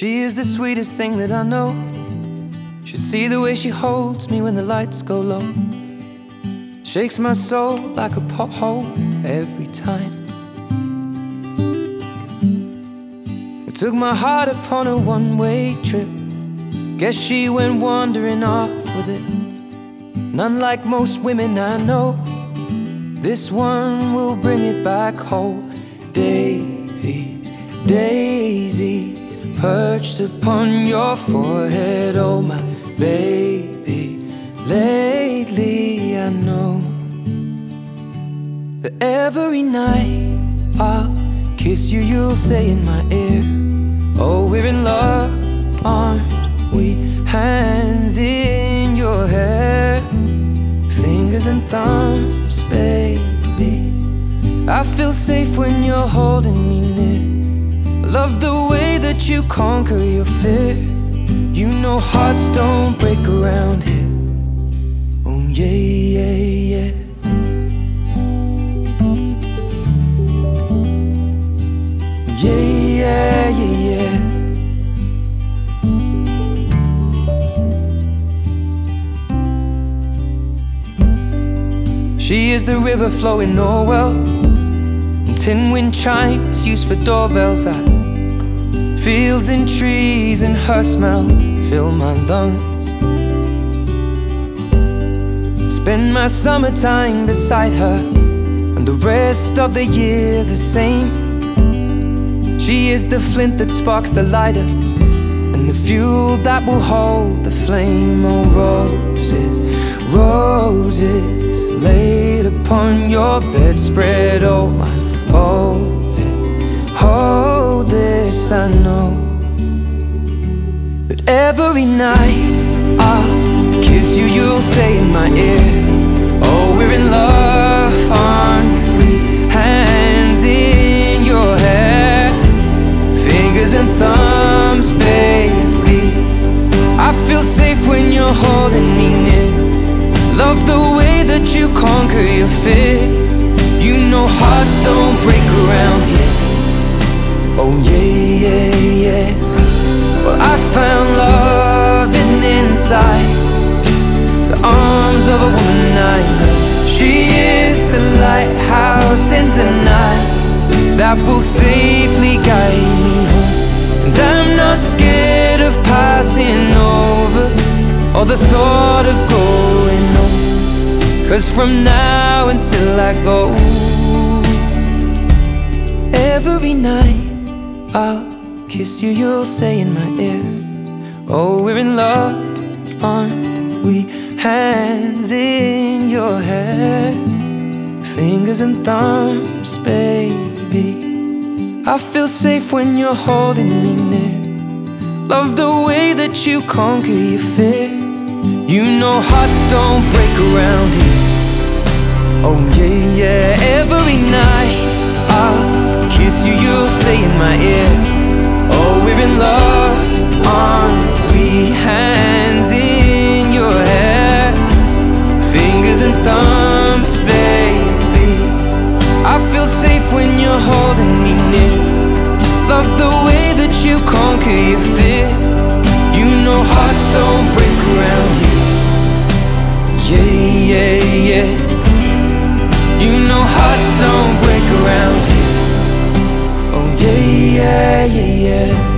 She is the sweetest thing that I know. Should see the way she holds me when the lights go low. Shakes my soul like a pothole every time. It took my heart upon a one way trip. Guess she went wandering off with it. None like most women I know. This one will bring it back home. Daisies, daisies perched upon your forehead, oh my baby. Lately, I know that every night I'll kiss you, you'll say in my ear, Oh, we're in love, aren't we? Hands in your hair, fingers and thumbs, baby. I feel safe when you're holding me near. Love the way you conquer your fear. You know hearts don't break around here. Oh, yeah, yeah, yeah. Yeah, yeah, yeah, yeah. She is the river flowing oh, Norwell, and tin wind chimes used for doorbells. I fields and trees and her smell fill my lungs. Spend my summertime beside her, and the rest of the year the same. She is the flint that sparks the lighter, and the fuel that will hold the flame. Oh, roses, roses laid upon your bedspread. Oh, my, I'll kiss you, you'll say in my ear, Oh, we're in love? Hands in your hair, fingers and thumbs, baby. I feel safe when you're holding me near. Love the way that you conquer your fear. You know hearts don't break around here. That will safely guide me home. And I'm not scared of passing over or the thought of going old. Cause from now until I go, every night I'll kiss you, you'll say in my ear, Oh, we're in love, aren't we? Hands in your hair, fingers and thumbs, baby. I feel safe when you're holding me near. Love the way that you conquer your fear. You know hearts don't break around here. Oh yeah, yeah. Every night I'll kiss you, you'll say in my ear. Oh, we're in love, aren't we? Hands in your hair, fingers and thumbs, holding me near. Love the way that you conquer your fear. You know hearts don't break around here. Yeah, yeah, yeah. You know hearts don't break around here. Oh yeah, yeah, yeah, yeah.